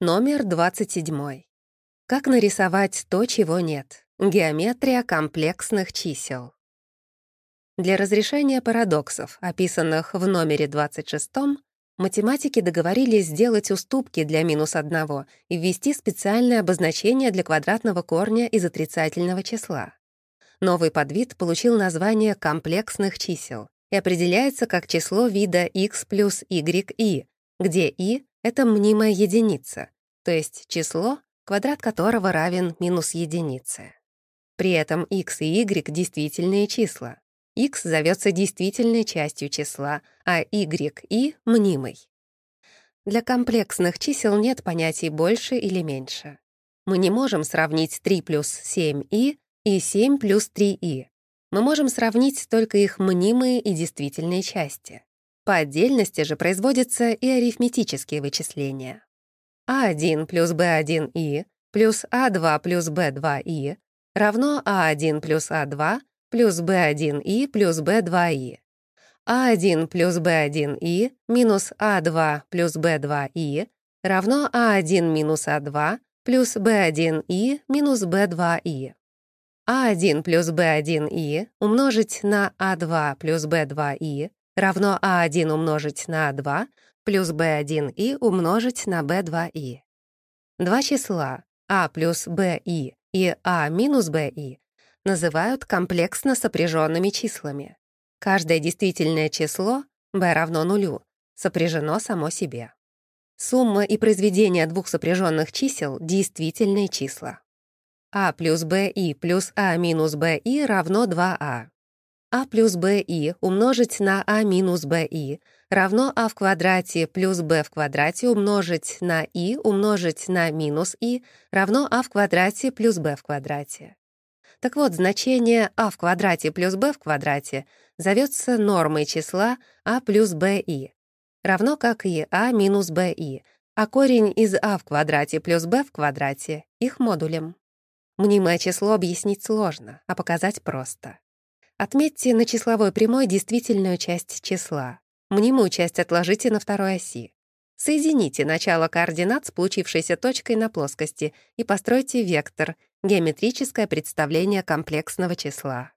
Номер 27. Как нарисовать то, чего нет? Геометрия комплексных чисел. Для разрешения парадоксов, описанных в номере 26, математики договорились сделать уступки для минус одного и ввести специальное обозначение для квадратного корня из отрицательного числа. Новый подвид получил название комплексных чисел и определяется как число вида x плюс y где и — это мнимая единица, то есть число, квадрат которого равен минус единице. При этом x и y — действительные числа. x зовется действительной частью числа, а y и — мнимой. Для комплексных чисел нет понятий «больше» или «меньше». Мы не можем сравнить 3 плюс 7i и 7 плюс 3i. Мы можем сравнить только их мнимые и действительные части. По отдельности же производятся и арифметические вычисления. А1 плюс b1i плюс А2 плюс b2i равно А1 плюс А2 плюс b1i плюс b2i. А1 плюс b1i минус А2 плюс b2i равно А1 минус А2 плюс b1i минус b2i. А1 плюс b1i умножить на А2 плюс b2i равно А1 умножить на А2 плюс b1i умножить на b2i. Два числа а плюс bi и а минус bi называют комплексно сопряженными числами. Каждое действительное число, b равно нулю, сопряжено само себе. Сумма и произведение двух сопряженных чисел — действительные числа. а плюс bi плюс а минус bi равно 2а а плюс bi умножить на а минус bi равно а в квадрате плюс b в квадрате умножить на и умножить на минус и равно а в квадрате плюс b в квадрате. Так вот, значение а в квадрате плюс b в квадрате зовется нормой числа а плюс bi, равно как и а минус bi, а корень из а в квадрате плюс b в квадрате — их модулем. Мнимое число объяснить сложно, а показать просто. Отметьте на числовой прямой действительную часть числа. Мнимую часть отложите на второй оси. Соедините начало координат с получившейся точкой на плоскости и постройте вектор — геометрическое представление комплексного числа.